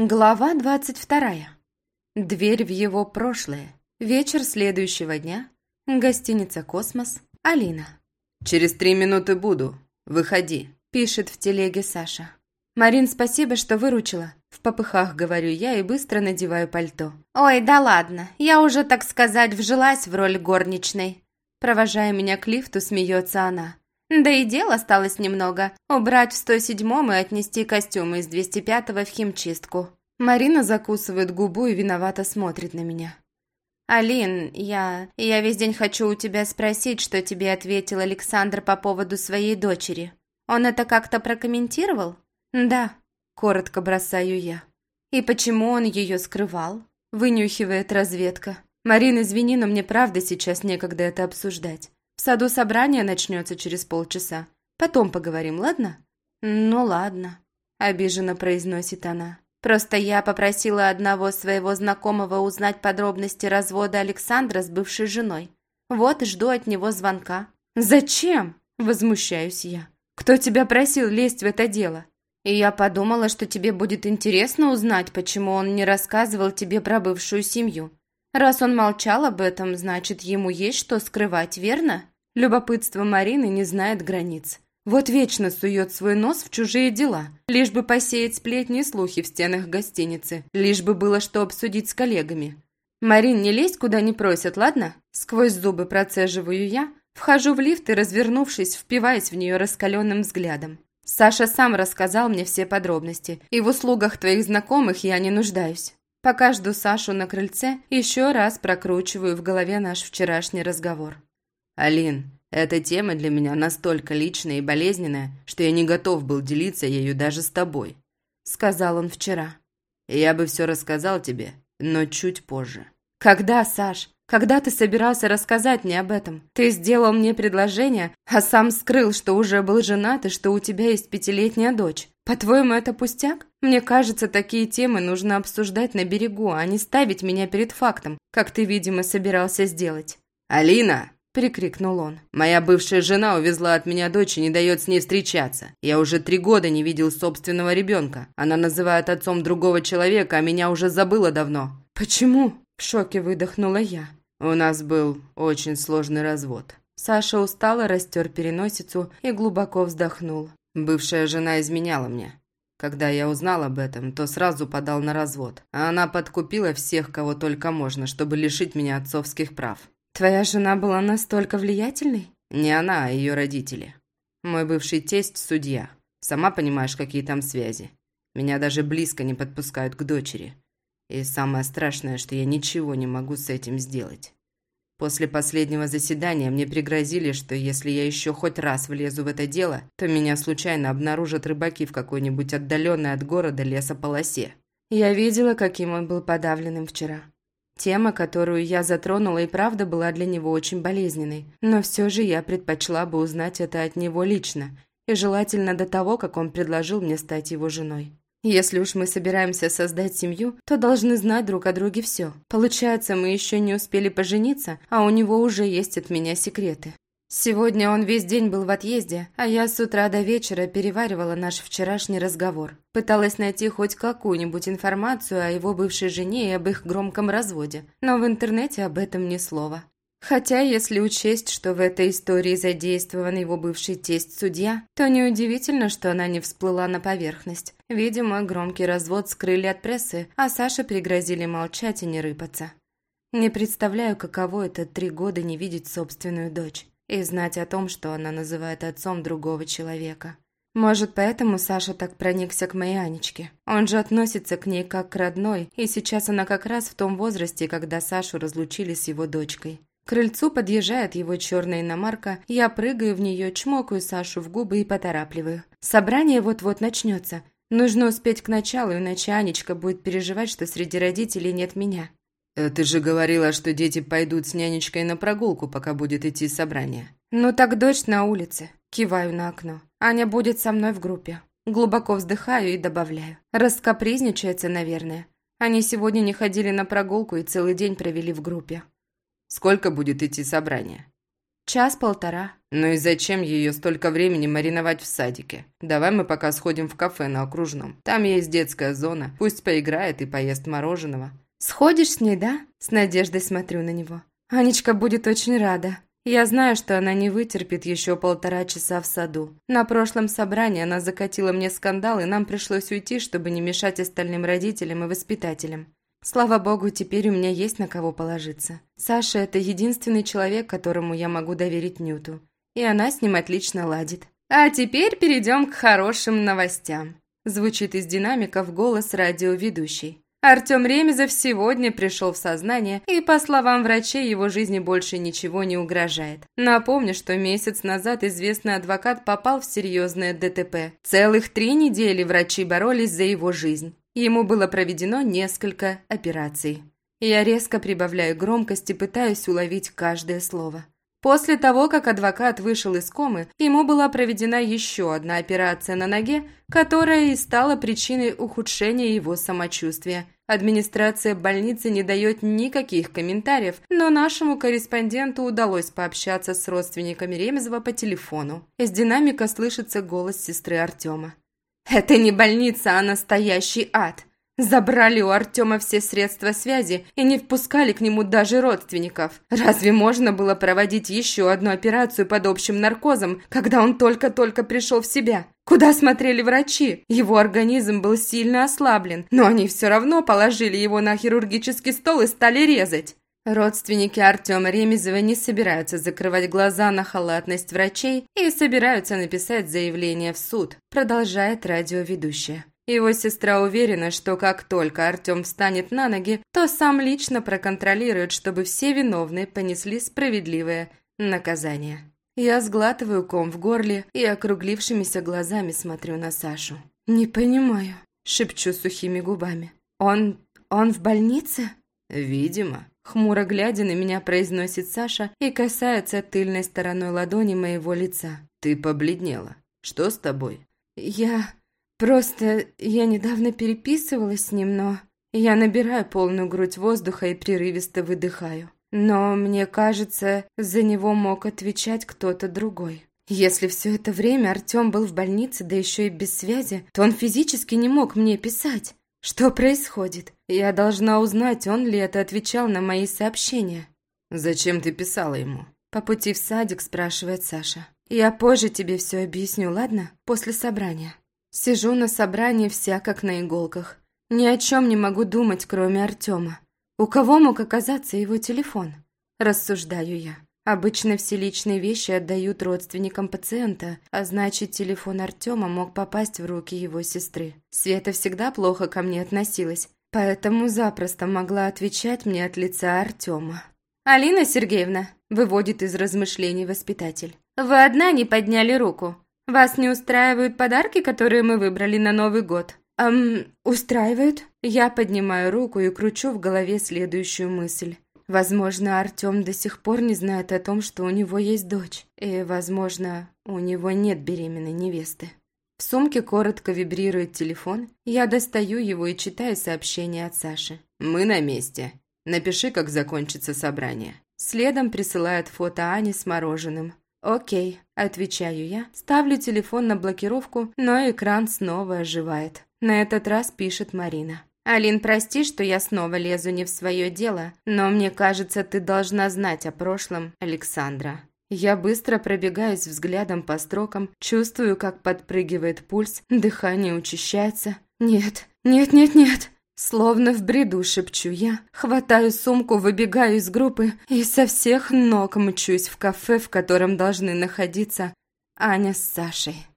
Глава двадцать вторая. Дверь в его прошлое. Вечер следующего дня. Гостиница «Космос». Алина. «Через три минуты буду. Выходи», – пишет в телеге Саша. «Марин, спасибо, что выручила». В попыхах говорю я и быстро надеваю пальто. «Ой, да ладно, я уже, так сказать, вжилась в роль горничной». Провожая меня к лифту, смеется она. Да и дел осталось немного. Убрать в 107-м и отнести костюмы из 205-го в химчистку. Марина закусывает губу и виновато смотрит на меня. «Алин, я... я весь день хочу у тебя спросить, что тебе ответил Александр по поводу своей дочери. Он это как-то прокомментировал?» «Да», — коротко бросаю я. «И почему он ее скрывал?» — вынюхивает разведка. «Марин, извини, но мне правда сейчас некогда это обсуждать. В саду собрание начнется через полчаса. Потом поговорим, ладно?» «Ну ладно», — обиженно произносит она. «Просто я попросила одного своего знакомого узнать подробности развода Александра с бывшей женой. Вот жду от него звонка». «Зачем?» – возмущаюсь я. «Кто тебя просил лезть в это дело?» «И я подумала, что тебе будет интересно узнать, почему он не рассказывал тебе про бывшую семью. Раз он молчал об этом, значит, ему есть что скрывать, верно? Любопытство Марины не знает границ. Вот вечно сует свой нос в чужие дела, лишь бы посеять сплетни и слухи в стенах гостиницы, лишь бы было что обсудить с коллегами. «Марин, не лезь, куда не просят, ладно?» Сквозь зубы процеживаю я, вхожу в лифт и, развернувшись, впиваясь в нее раскаленным взглядом. Саша сам рассказал мне все подробности, и в услугах твоих знакомых я не нуждаюсь. Пока жду Сашу на крыльце, еще раз прокручиваю в голове наш вчерашний разговор. «Алин, эта тема для меня настолько личная и болезненная, что я не готов был делиться ею даже с тобой», — сказал он вчера. «Я бы все рассказал тебе, но чуть позже». «Когда, Саш? Когда ты собирался рассказать мне об этом? Ты сделал мне предложение, а сам скрыл, что уже был женат и что у тебя есть пятилетняя дочь. По-твоему, это пустяк? Мне кажется, такие темы нужно обсуждать на берегу, а не ставить меня перед фактом, как ты, видимо, собирался сделать. «Алина!» – прикрикнул он. «Моя бывшая жена увезла от меня дочь и не дает с ней встречаться. Я уже три года не видел собственного ребенка. Она называет отцом другого человека, а меня уже забыла давно». «Почему?» – в шоке выдохнула я. «У нас был очень сложный развод». Саша устало растер переносицу и глубоко вздохнул. Бывшая жена изменяла мне. Когда я узнал об этом, то сразу подал на развод. А она подкупила всех, кого только можно, чтобы лишить меня отцовских прав. Твоя жена была настолько влиятельной? Не она, а ее родители. Мой бывший тесть – судья. Сама понимаешь, какие там связи. Меня даже близко не подпускают к дочери. И самое страшное, что я ничего не могу с этим сделать. После последнего заседания мне пригрозили, что если я еще хоть раз влезу в это дело, то меня случайно обнаружат рыбаки в какой-нибудь отдаленной от города лесополосе. Я видела, каким он был подавленным вчера. Тема, которую я затронула, и правда была для него очень болезненной. Но все же я предпочла бы узнать это от него лично, и желательно до того, как он предложил мне стать его женой. Если уж мы собираемся создать семью, то должны знать друг о друге все. Получается, мы еще не успели пожениться, а у него уже есть от меня секреты. Сегодня он весь день был в отъезде, а я с утра до вечера переваривала наш вчерашний разговор. Пыталась найти хоть какую-нибудь информацию о его бывшей жене и об их громком разводе, но в интернете об этом ни слова. Хотя, если учесть, что в этой истории задействован его бывший тесть-судья, то неудивительно, что она не всплыла на поверхность. Видимо, громкий развод скрыли от прессы, а Саше пригрозили молчать и не рыпаться. Не представляю, каково это три года не видеть собственную дочь и знать о том, что она называет отцом другого человека. Может, поэтому Саша так проникся к моей Анечке. Он же относится к ней как к родной, и сейчас она как раз в том возрасте, когда Сашу разлучили с его дочкой. К крыльцу подъезжает его черная иномарка, я прыгаю в нее, чмокаю Сашу в губы и поторапливаю. Собрание вот-вот начнется. Нужно успеть к началу, иначе Анечка будет переживать, что среди родителей нет меня. Э, «Ты же говорила, что дети пойдут с нянечкой на прогулку, пока будет идти собрание». «Ну так дочь на улице». Киваю на окно. Аня будет со мной в группе. Глубоко вздыхаю и добавляю. Раскапризничается, наверное. Они сегодня не ходили на прогулку и целый день провели в группе. Сколько будет идти собрание? Час-полтора. «Ну и зачем ее столько времени мариновать в садике? Давай мы пока сходим в кафе на окружном. Там есть детская зона. Пусть поиграет и поест мороженого». «Сходишь с ней, да?» С надеждой смотрю на него. Анечка будет очень рада. Я знаю, что она не вытерпит еще полтора часа в саду. На прошлом собрании она закатила мне скандал, и нам пришлось уйти, чтобы не мешать остальным родителям и воспитателям. Слава богу, теперь у меня есть на кого положиться. Саша – это единственный человек, которому я могу доверить Нюту. И она с ним отлично ладит. А теперь перейдем к хорошим новостям. Звучит из динамиков голос радиоведущей. Артем Ремезов сегодня пришел в сознание, и, по словам врачей, его жизни больше ничего не угрожает. Напомню, что месяц назад известный адвокат попал в серьезное ДТП. Целых три недели врачи боролись за его жизнь. Ему было проведено несколько операций. Я резко прибавляю громкость и пытаюсь уловить каждое слово. После того, как адвокат вышел из комы, ему была проведена еще одна операция на ноге, которая и стала причиной ухудшения его самочувствия. Администрация больницы не дает никаких комментариев, но нашему корреспонденту удалось пообщаться с родственниками Ремезова по телефону. Из динамика слышится голос сестры Артема. «Это не больница, а настоящий ад. Забрали у Артема все средства связи и не впускали к нему даже родственников. Разве можно было проводить еще одну операцию под общим наркозом, когда он только-только пришел в себя? Куда смотрели врачи? Его организм был сильно ослаблен, но они все равно положили его на хирургический стол и стали резать. Родственники Артема Ремезова не собираются закрывать глаза на халатность врачей и собираются написать заявление в суд, продолжает радиоведущая. Его сестра уверена, что как только Артем встанет на ноги, то сам лично проконтролирует, чтобы все виновные понесли справедливое наказание. Я сглатываю ком в горле и округлившимися глазами смотрю на Сашу. «Не понимаю», – шепчу сухими губами. «Он... он в больнице?» «Видимо», – хмуро глядя на меня произносит Саша и касается тыльной стороной ладони моего лица. «Ты побледнела. Что с тобой?» «Я... Просто я недавно переписывалась с ним, но... Я набираю полную грудь воздуха и прерывисто выдыхаю. Но мне кажется, за него мог отвечать кто-то другой. Если все это время Артем был в больнице, да еще и без связи, то он физически не мог мне писать. Что происходит? Я должна узнать, он ли это отвечал на мои сообщения. «Зачем ты писала ему?» По пути в садик спрашивает Саша. «Я позже тебе все объясню, ладно? После собрания». Сижу на собрании вся как на иголках. Ни о чем не могу думать, кроме Артема. У кого мог оказаться его телефон? Рассуждаю я. Обычно все личные вещи отдают родственникам пациента, а значит, телефон Артема мог попасть в руки его сестры. Света всегда плохо ко мне относилась, поэтому запросто могла отвечать мне от лица Артема. «Алина Сергеевна», – выводит из размышлений воспитатель, – «вы одна не подняли руку. Вас не устраивают подарки, которые мы выбрали на Новый год? Эм, устраивают? Я поднимаю руку и кручу в голове следующую мысль. Возможно, Артем до сих пор не знает о том, что у него есть дочь. И, возможно, у него нет беременной невесты. В сумке коротко вибрирует телефон. Я достаю его и читаю сообщение от Саши. «Мы на месте. Напиши, как закончится собрание». Следом присылает фото Ани с мороженым. «Окей», – отвечаю я, ставлю телефон на блокировку, но экран снова оживает. На этот раз пишет Марина. «Алин, прости, что я снова лезу не в свое дело, но мне кажется, ты должна знать о прошлом Александра». Я быстро пробегаюсь взглядом по строкам, чувствую, как подпрыгивает пульс, дыхание учащается. «Нет, нет, нет, нет!» Словно в бреду шепчу я, хватаю сумку, выбегаю из группы и со всех ног мчусь в кафе, в котором должны находиться Аня с Сашей.